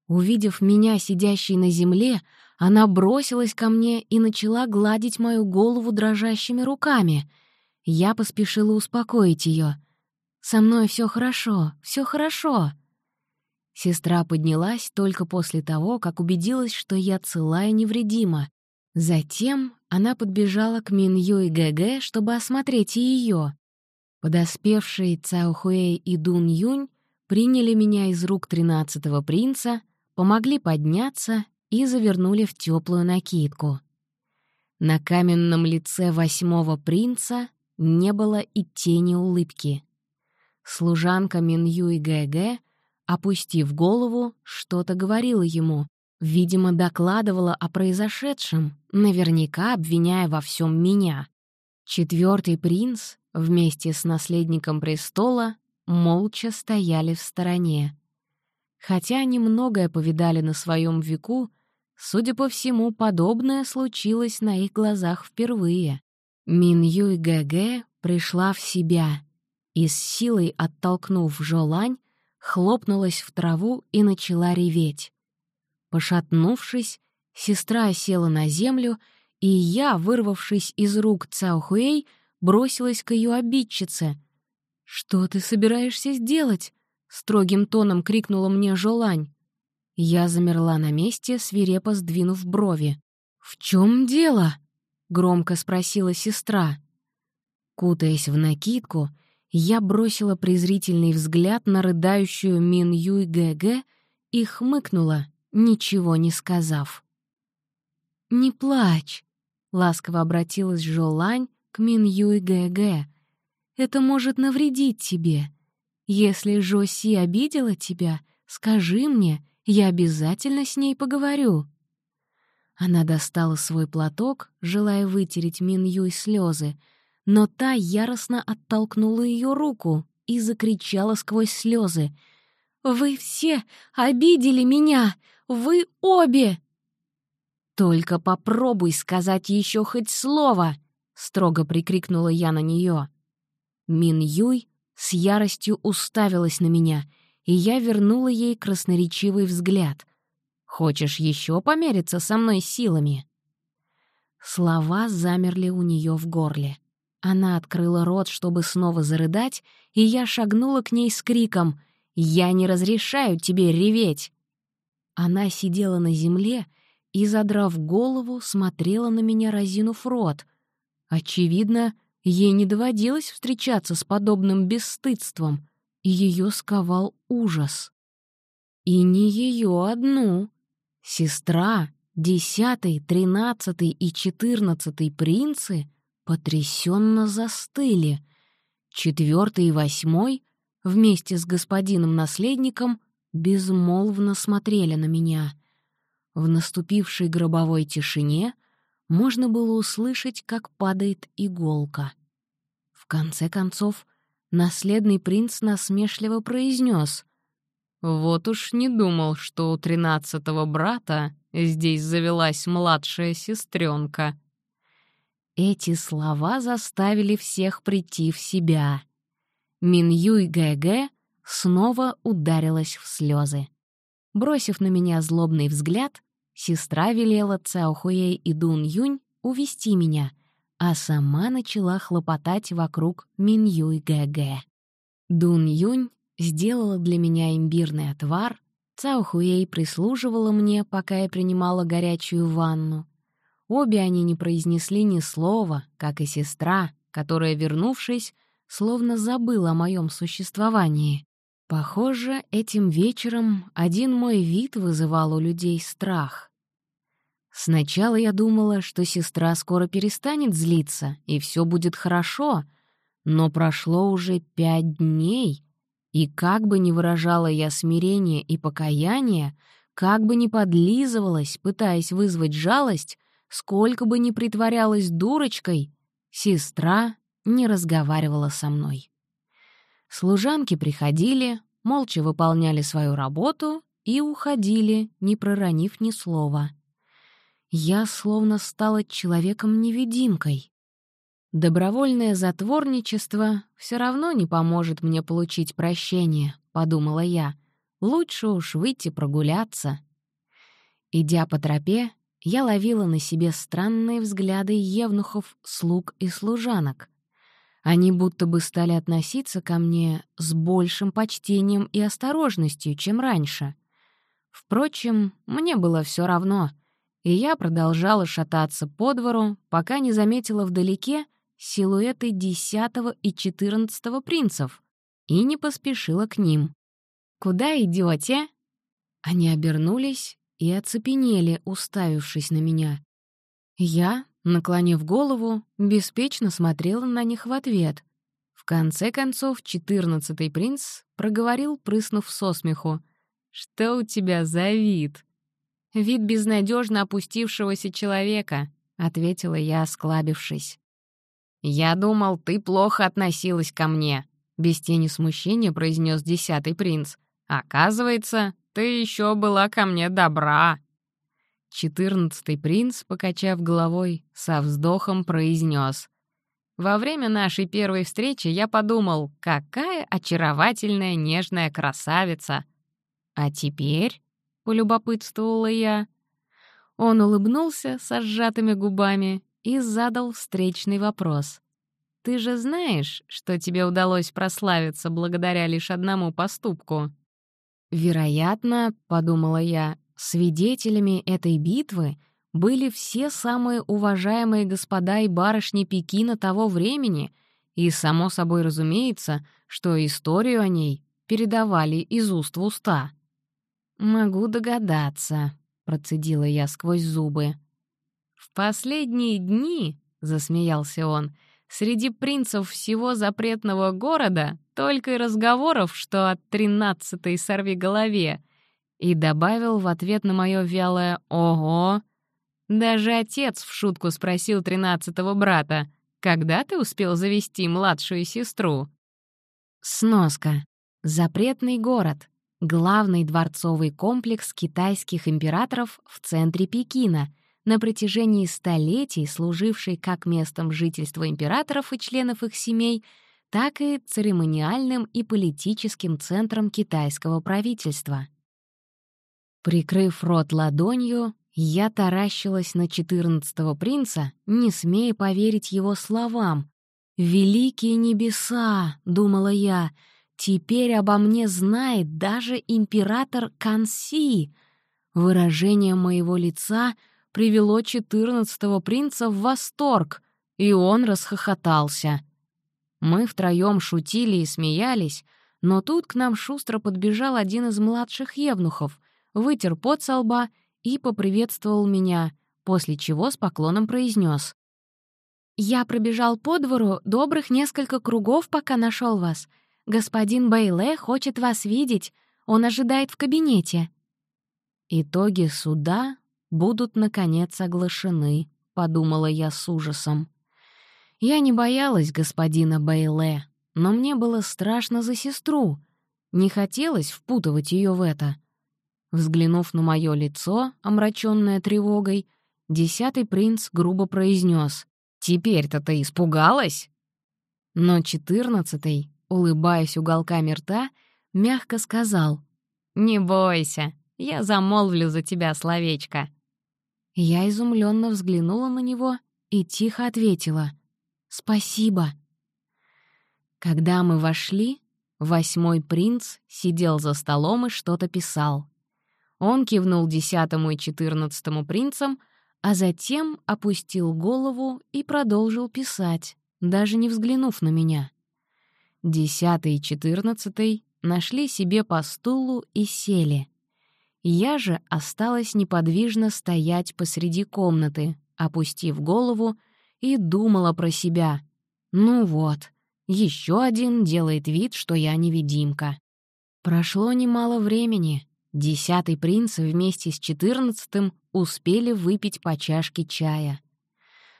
Увидев меня, сидящей на земле, она бросилась ко мне и начала гладить мою голову дрожащими руками. Я поспешила успокоить ее. «Со мной все хорошо, все хорошо», Сестра поднялась только после того, как убедилась, что я цела и невредима. Затем она подбежала к Минью и ГГ, чтобы осмотреть и ее. Подоспевшие Цаохуэй и Дун Юнь приняли меня из рук тринадцатого принца, помогли подняться и завернули в теплую накидку. На каменном лице восьмого принца не было и тени улыбки. Служанка Минью и ГГ опустив голову, что-то говорила ему, видимо, докладывала о произошедшем, наверняка обвиняя во всем меня. Четвертый принц вместе с наследником престола молча стояли в стороне. Хотя они многое повидали на своем веку, судя по всему, подобное случилось на их глазах впервые. Мин Юй Гэ пришла в себя и с силой оттолкнув Жолань, хлопнулась в траву и начала реветь. Пошатнувшись, сестра села на землю, и я, вырвавшись из рук Цаохуэй, бросилась к ее обидчице. «Что ты собираешься сделать?» — строгим тоном крикнула мне Жолань. Я замерла на месте, свирепо сдвинув брови. «В чем дело?» — громко спросила сестра. Кутаясь в накидку, я бросила презрительный взгляд на рыдающую Мин Юй ГГ и хмыкнула, ничего не сказав. «Не плачь», — ласково обратилась Жолань к Мин Юй ГГ. Это может навредить тебе. Если Жоси обидела тебя, скажи мне, я обязательно с ней поговорю». Она достала свой платок, желая вытереть Миньюй слезы, но та яростно оттолкнула ее руку и закричала сквозь слезы. «Вы все обидели меня! Вы обе!» «Только попробуй сказать еще хоть слово!» — строго прикрикнула я на нее. Мин Юй с яростью уставилась на меня, и я вернула ей красноречивый взгляд. Хочешь еще помериться со мной силами?» Слова замерли у нее в горле. Она открыла рот, чтобы снова зарыдать, и я шагнула к ней с криком «Я не разрешаю тебе реветь!» Она сидела на земле и, задрав голову, смотрела на меня, разинув рот. Очевидно, ей не доводилось встречаться с подобным бесстыдством, и ее сковал ужас. И не ее одну. Сестра, десятый, тринадцатый и четырнадцатый принцы потрясенно застыли. Четвертый и восьмой вместе с господином-наследником безмолвно смотрели на меня. В наступившей гробовой тишине можно было услышать, как падает иголка. Конце концов, наследный принц насмешливо произнес: вот уж не думал, что у тринадцатого брата здесь завелась младшая сестренка. Эти слова заставили всех прийти в себя. Минюй ГГ снова ударилась в слезы. Бросив на меня злобный взгляд, сестра велела Цаохуэй и Дун Юнь увести меня, а сама начала хлопотать вокруг Минюй ГГ. Дун Юнь сделала для меня имбирный отвар, Цаохуэй прислуживала мне, пока я принимала горячую ванну. Обе они не произнесли ни слова, как и сестра, которая, вернувшись, словно забыла о моем существовании. Похоже, этим вечером один мой вид вызывал у людей страх. Сначала я думала, что сестра скоро перестанет злиться, и все будет хорошо, но прошло уже пять дней — и как бы ни выражала я смирение и покаяние, как бы ни подлизывалась, пытаясь вызвать жалость, сколько бы ни притворялась дурочкой, сестра не разговаривала со мной. Служанки приходили, молча выполняли свою работу и уходили, не проронив ни слова. Я словно стала человеком-невидимкой. «Добровольное затворничество все равно не поможет мне получить прощение», — подумала я. «Лучше уж выйти прогуляться». Идя по тропе, я ловила на себе странные взгляды евнухов, слуг и служанок. Они будто бы стали относиться ко мне с большим почтением и осторожностью, чем раньше. Впрочем, мне было все равно, и я продолжала шататься по двору, пока не заметила вдалеке силуэты десятого и четырнадцатого принцев и не поспешила к ним. «Куда идете? Они обернулись и оцепенели, уставившись на меня. Я, наклонив голову, беспечно смотрела на них в ответ. В конце концов, четырнадцатый принц проговорил, прыснув со смеху. «Что у тебя за вид?» «Вид безнадежно опустившегося человека», — ответила я, осклабившись. «Я думал, ты плохо относилась ко мне», — без тени смущения произнес десятый принц. «Оказывается, ты еще была ко мне добра». Четырнадцатый принц, покачав головой, со вздохом произнес. «Во время нашей первой встречи я подумал, какая очаровательная нежная красавица. А теперь, — полюбопытствовала я, — он улыбнулся со сжатыми губами и задал встречный вопрос. «Ты же знаешь, что тебе удалось прославиться благодаря лишь одному поступку?» «Вероятно, — подумала я, — свидетелями этой битвы были все самые уважаемые господа и барышни Пекина того времени, и, само собой разумеется, что историю о ней передавали из уст в уста. «Могу догадаться», — процедила я сквозь зубы. «В последние дни, — засмеялся он, — Среди принцев всего запретного города только и разговоров, что от тринадцатой сорви голове. И добавил в ответ на мое вялое «Ого!» Даже отец в шутку спросил тринадцатого брата, «Когда ты успел завести младшую сестру?» Сноска. Запретный город. Главный дворцовый комплекс китайских императоров в центре Пекина, на протяжении столетий служивший как местом жительства императоров и членов их семей, так и церемониальным и политическим центром китайского правительства. Прикрыв рот ладонью, я таращилась на четырнадцатого принца, не смея поверить его словам. «Великие небеса!» — думала я. «Теперь обо мне знает даже император Канси!» Выражение моего лица привело четырнадцатого принца в восторг, и он расхохотался. Мы втроем шутили и смеялись, но тут к нам шустро подбежал один из младших евнухов, вытер пот со лба и поприветствовал меня, после чего с поклоном произнес: «Я пробежал по двору добрых несколько кругов, пока нашел вас. Господин Бейле хочет вас видеть, он ожидает в кабинете». «Итоги суда будут, наконец, оглашены», — подумала я с ужасом. Я не боялась господина Бейле, но мне было страшно за сестру. Не хотелось впутывать ее в это — Взглянув на мое лицо, омраченное тревогой, десятый принц грубо произнес: «Теперь-то ты испугалась?» Но четырнадцатый, улыбаясь уголками рта, мягко сказал «Не бойся, я замолвлю за тебя словечко». Я изумленно взглянула на него и тихо ответила «Спасибо». Когда мы вошли, восьмой принц сидел за столом и что-то писал. Он кивнул десятому и четырнадцатому принцам, а затем опустил голову и продолжил писать, даже не взглянув на меня. Десятый и четырнадцатый нашли себе по стулу и сели. Я же осталась неподвижно стоять посреди комнаты, опустив голову, и думала про себя. «Ну вот, еще один делает вид, что я невидимка». Прошло немало времени, Десятый принц вместе с четырнадцатым успели выпить по чашке чая.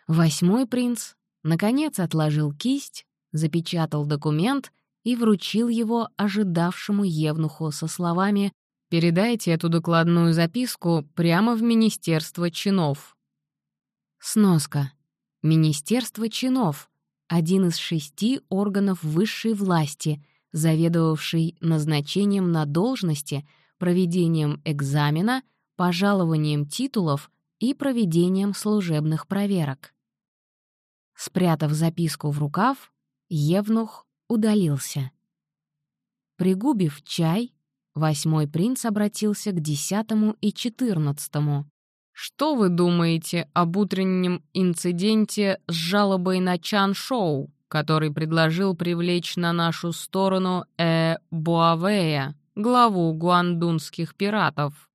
Восьмой принц, наконец, отложил кисть, запечатал документ и вручил его ожидавшему Евнуху со словами «Передайте эту докладную записку прямо в Министерство чинов». Сноска. Министерство чинов — один из шести органов высшей власти, заведовавший назначением на должности — проведением экзамена, пожалованием титулов и проведением служебных проверок. Спрятав записку в рукав, Евнух удалился. Пригубив чай, восьмой принц обратился к десятому и четырнадцатому. «Что вы думаете об утреннем инциденте с жалобой на Чан-Шоу, который предложил привлечь на нашу сторону Э. Буавея?» главу гуандунских пиратов.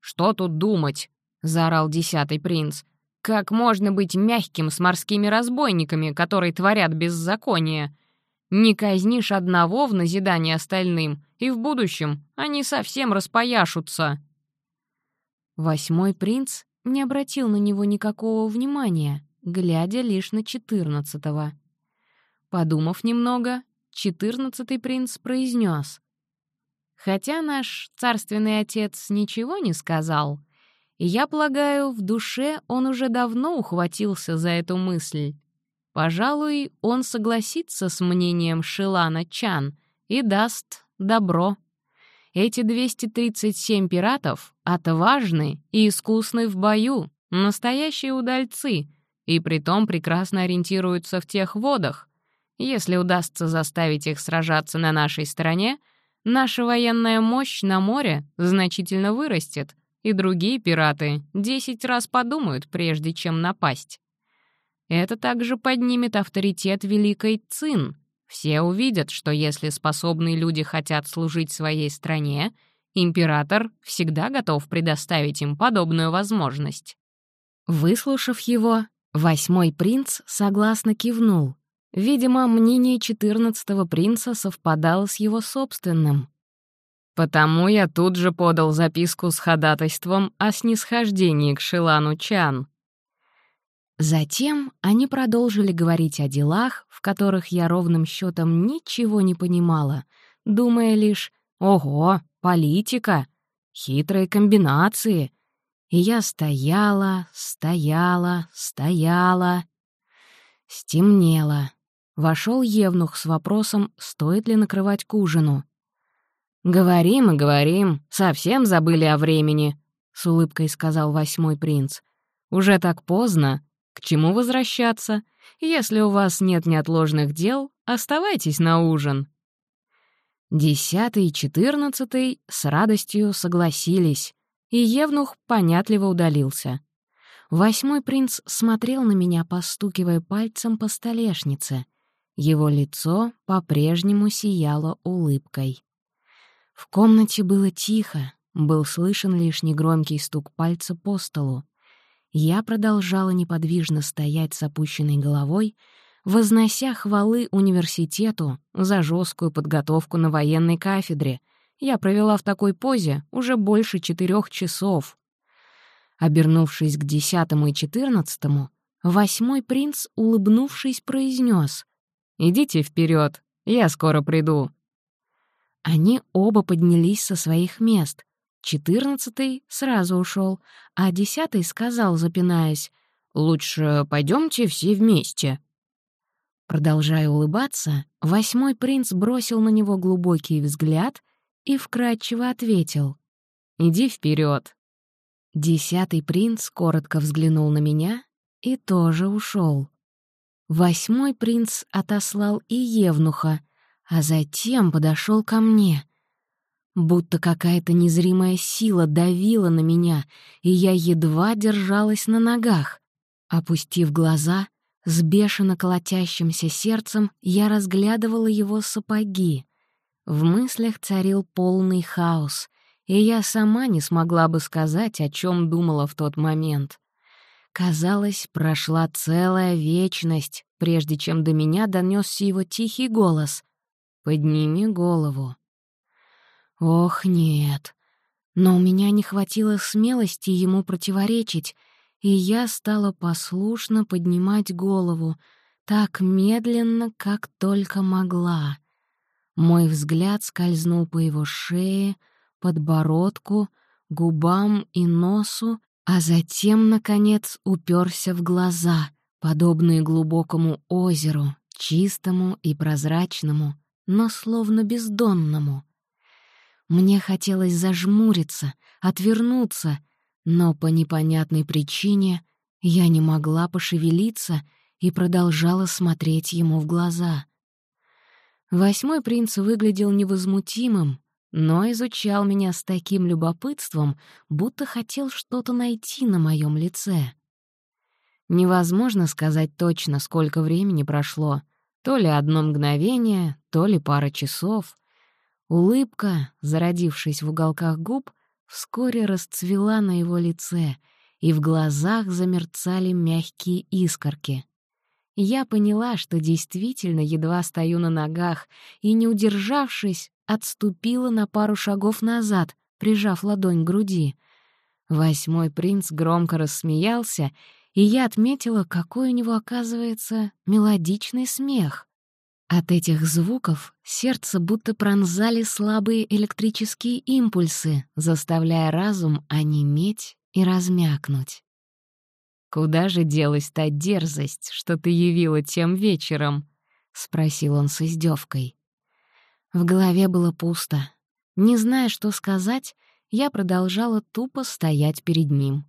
«Что тут думать?» — заорал десятый принц. «Как можно быть мягким с морскими разбойниками, которые творят беззаконие? Не казнишь одного в назидание остальным, и в будущем они совсем распояшутся». Восьмой принц не обратил на него никакого внимания, глядя лишь на четырнадцатого. Подумав немного, четырнадцатый принц произнес: Хотя наш царственный отец ничего не сказал, я полагаю, в душе он уже давно ухватился за эту мысль. Пожалуй, он согласится с мнением Шилана Чан и даст добро. Эти 237 пиратов отважны и искусны в бою, настоящие удальцы, и притом прекрасно ориентируются в тех водах. Если удастся заставить их сражаться на нашей стороне — Наша военная мощь на море значительно вырастет, и другие пираты десять раз подумают, прежде чем напасть. Это также поднимет авторитет Великой Цин. Все увидят, что если способные люди хотят служить своей стране, император всегда готов предоставить им подобную возможность. Выслушав его, Восьмой принц согласно кивнул. Видимо, мнение четырнадцатого принца совпадало с его собственным. Потому я тут же подал записку с ходатайством о снисхождении к Шилану Чан. Затем они продолжили говорить о делах, в которых я ровным счетом ничего не понимала, думая лишь «Ого, политика! Хитрые комбинации!» И я стояла, стояла, стояла. Стемнело. Вошел Евнух с вопросом, стоит ли накрывать к ужину. «Говорим и говорим, совсем забыли о времени», — с улыбкой сказал восьмой принц. «Уже так поздно. К чему возвращаться? Если у вас нет неотложных дел, оставайтесь на ужин». Десятый и четырнадцатый с радостью согласились, и Евнух понятливо удалился. Восьмой принц смотрел на меня, постукивая пальцем по столешнице. Его лицо по-прежнему сияло улыбкой. В комнате было тихо, был слышен лишь негромкий стук пальца по столу. Я продолжала неподвижно стоять с опущенной головой, вознося хвалы университету за жесткую подготовку на военной кафедре. Я провела в такой позе уже больше четырех часов. Обернувшись к десятому и четырнадцатому, восьмой принц, улыбнувшись, произнес: «Идите вперед, я скоро приду». Они оба поднялись со своих мест. Четырнадцатый сразу ушел, а десятый сказал, запинаясь, «Лучше пойдемте все вместе». Продолжая улыбаться, восьмой принц бросил на него глубокий взгляд и вкратчиво ответил, «Иди вперед. Десятый принц коротко взглянул на меня и тоже ушел. Восьмой принц отослал и Евнуха, а затем подошел ко мне. Будто какая-то незримая сила давила на меня, и я едва держалась на ногах. Опустив глаза, с бешено колотящимся сердцем я разглядывала его сапоги. В мыслях царил полный хаос, и я сама не смогла бы сказать, о чем думала в тот момент. Казалось, прошла целая вечность, прежде чем до меня донесся его тихий голос. Подними голову. Ох, нет. Но у меня не хватило смелости ему противоречить, и я стала послушно поднимать голову, так медленно, как только могла. Мой взгляд скользнул по его шее, подбородку, губам и носу, а затем, наконец, уперся в глаза, подобные глубокому озеру, чистому и прозрачному, но словно бездонному. Мне хотелось зажмуриться, отвернуться, но по непонятной причине я не могла пошевелиться и продолжала смотреть ему в глаза. Восьмой принц выглядел невозмутимым, но изучал меня с таким любопытством, будто хотел что-то найти на моем лице. Невозможно сказать точно, сколько времени прошло — то ли одно мгновение, то ли пара часов. Улыбка, зародившись в уголках губ, вскоре расцвела на его лице, и в глазах замерцали мягкие искорки. Я поняла, что действительно едва стою на ногах, и, не удержавшись, отступила на пару шагов назад, прижав ладонь к груди. Восьмой принц громко рассмеялся, и я отметила, какой у него, оказывается, мелодичный смех. От этих звуков сердце будто пронзали слабые электрические импульсы, заставляя разум онеметь и размякнуть. «Куда же делась та дерзость, что ты явила тем вечером?» — спросил он с издевкой. В голове было пусто. Не зная, что сказать, я продолжала тупо стоять перед ним.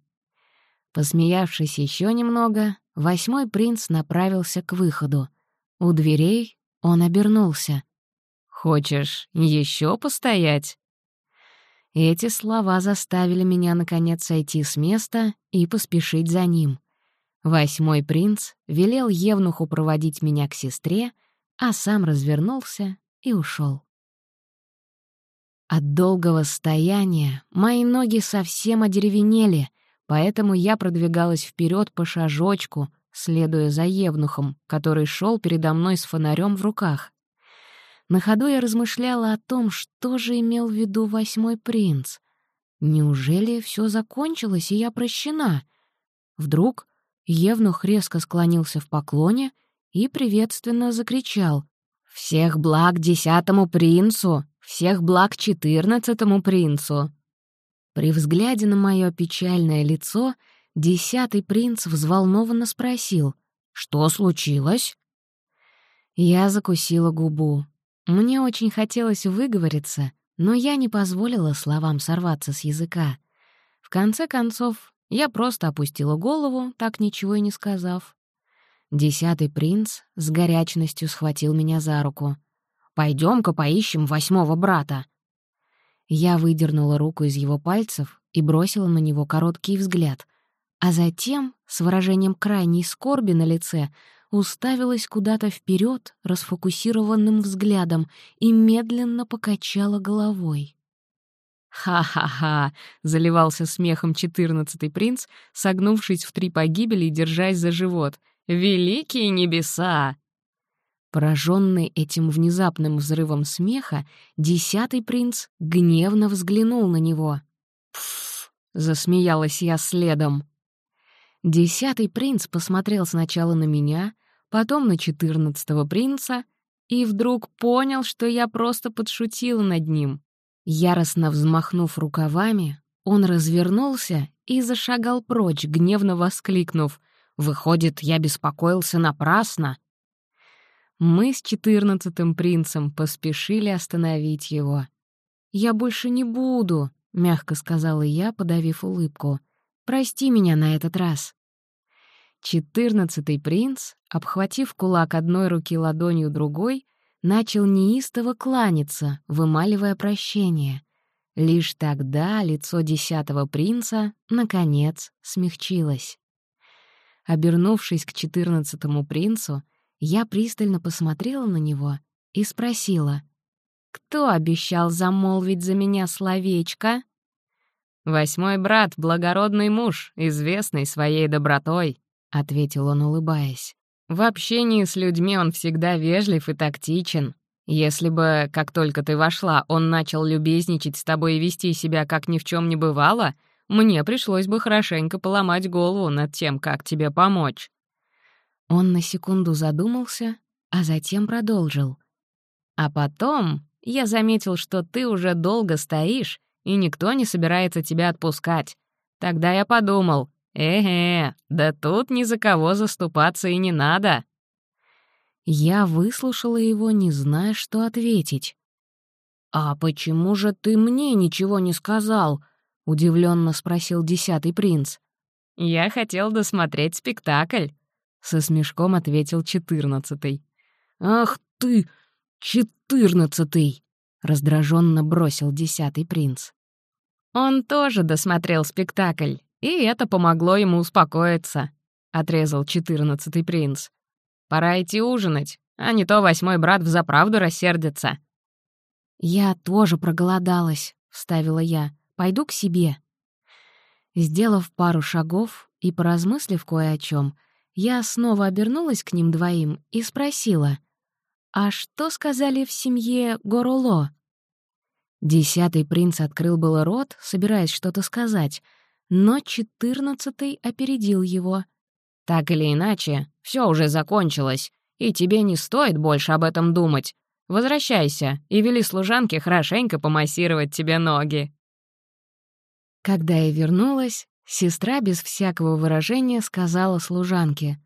Посмеявшись еще немного, восьмой принц направился к выходу. У дверей он обернулся. «Хочешь еще постоять?» Эти слова заставили меня, наконец, сойти с места и поспешить за ним. Восьмой принц велел Евнуху проводить меня к сестре, а сам развернулся и ушел. От долгого стояния мои ноги совсем одеревенели, поэтому я продвигалась вперед по шажочку, следуя за Евнухом, который шел передо мной с фонарем в руках. На ходу я размышляла о том, что же имел в виду восьмой принц. Неужели все закончилось, и я прощена? Вдруг Евнух резко склонился в поклоне и приветственно закричал «Всех благ десятому принцу! Всех благ четырнадцатому принцу!» При взгляде на мое печальное лицо десятый принц взволнованно спросил «Что случилось?» Я закусила губу. Мне очень хотелось выговориться, но я не позволила словам сорваться с языка. В конце концов, я просто опустила голову, так ничего и не сказав. Десятый принц с горячностью схватил меня за руку. пойдем ка поищем восьмого брата». Я выдернула руку из его пальцев и бросила на него короткий взгляд, а затем, с выражением крайней скорби на лице, уставилась куда-то вперед расфокусированным взглядом и медленно покачала головой. «Ха-ха-ха!» — заливался смехом четырнадцатый принц, согнувшись в три погибели и держась за живот. «Великие небеса!» Пораженный этим внезапным взрывом смеха, десятый принц гневно взглянул на него. «Пф!» — засмеялась я следом. Десятый принц посмотрел сначала на меня, потом на четырнадцатого принца и вдруг понял, что я просто подшутила над ним. Яростно взмахнув рукавами, он развернулся и зашагал прочь, гневно воскликнув «Выходит, я беспокоился напрасно!» Мы с четырнадцатым принцем поспешили остановить его. «Я больше не буду», — мягко сказала я, подавив улыбку. «Прости меня на этот раз». Четырнадцатый принц, обхватив кулак одной руки ладонью другой, начал неистово кланяться, вымаливая прощение. Лишь тогда лицо десятого принца, наконец, смягчилось. Обернувшись к четырнадцатому принцу, я пристально посмотрела на него и спросила, «Кто обещал замолвить за меня словечко?» «Восьмой брат, благородный муж, известный своей добротой», — ответил он, улыбаясь. «В общении с людьми он всегда вежлив и тактичен. Если бы, как только ты вошла, он начал любезничать с тобой и вести себя, как ни в чем не бывало, мне пришлось бы хорошенько поломать голову над тем, как тебе помочь». Он на секунду задумался, а затем продолжил. «А потом я заметил, что ты уже долго стоишь, и никто не собирается тебя отпускать. Тогда я подумал, «Э-э, да тут ни за кого заступаться и не надо». Я выслушала его, не зная, что ответить. «А почему же ты мне ничего не сказал?» — удивленно спросил десятый принц. «Я хотел досмотреть спектакль», — со смешком ответил четырнадцатый. «Ах ты, четырнадцатый!» — раздраженно бросил десятый принц. Он тоже досмотрел спектакль, и это помогло ему успокоиться», — отрезал четырнадцатый принц. «Пора идти ужинать, а не то восьмой брат взаправду рассердится». «Я тоже проголодалась», — вставила я. «Пойду к себе». Сделав пару шагов и поразмыслив кое о чем, я снова обернулась к ним двоим и спросила, «А что сказали в семье Гороло?» Десятый принц открыл было рот, собираясь что-то сказать, но четырнадцатый опередил его. «Так или иначе, все уже закончилось, и тебе не стоит больше об этом думать. Возвращайся и вели служанке хорошенько помассировать тебе ноги». Когда я вернулась, сестра без всякого выражения сказала служанке,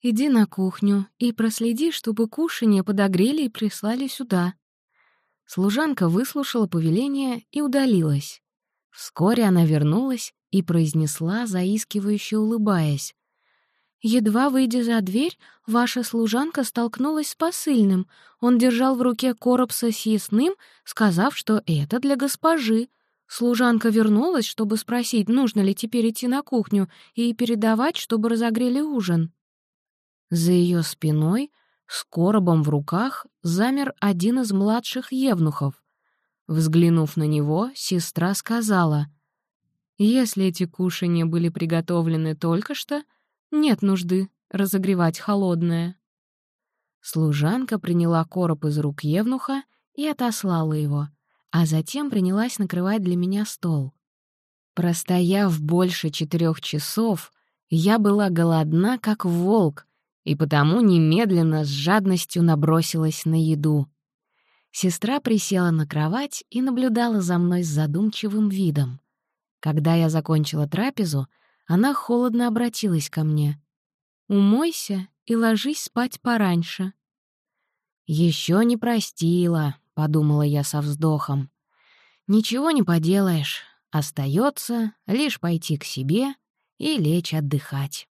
«Иди на кухню и проследи, чтобы кушанье подогрели и прислали сюда». Служанка выслушала повеление и удалилась. Вскоре она вернулась и произнесла, заискивающе улыбаясь. «Едва выйдя за дверь, ваша служанка столкнулась с посыльным. Он держал в руке короб со съестным, сказав, что это для госпожи. Служанка вернулась, чтобы спросить, нужно ли теперь идти на кухню и передавать, чтобы разогрели ужин». За ее спиной, с коробом в руках, замер один из младших евнухов. Взглянув на него, сестра сказала — если эти кушанья были приготовлены только что, нет нужды, разогревать холодное. Служанка приняла короб из рук Евнуха и отослала его, а затем принялась накрывать для меня стол. Простояв больше четырех часов, я была голодна, как волк, и потому немедленно с жадностью набросилась на еду. Сестра присела на кровать и наблюдала за мной с задумчивым видом. Когда я закончила трапезу, она холодно обратилась ко мне. «Умойся и ложись спать пораньше». «Еще не простила», — подумала я со вздохом. «Ничего не поделаешь. Остается лишь пойти к себе и лечь отдыхать».